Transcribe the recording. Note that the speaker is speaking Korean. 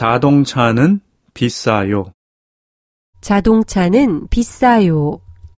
자동차는 비싸요. 자동차는 비싸요.